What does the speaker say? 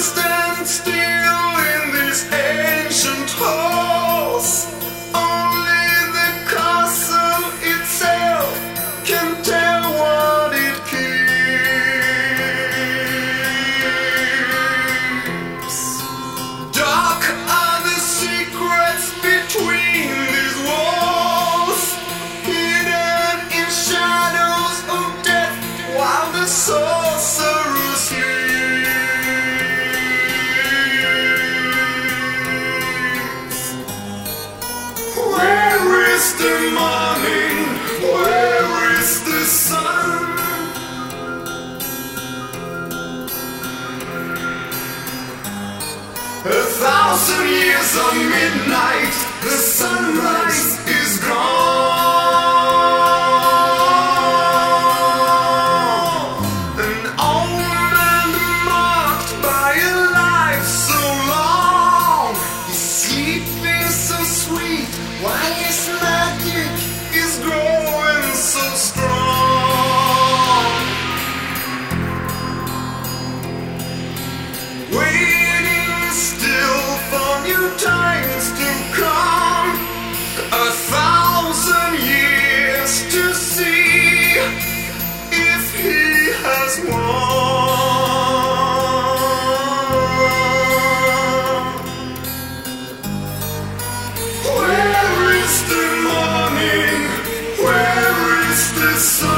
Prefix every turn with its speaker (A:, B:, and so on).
A: stand still. A thousand years of midnight, the sunrise is gone. so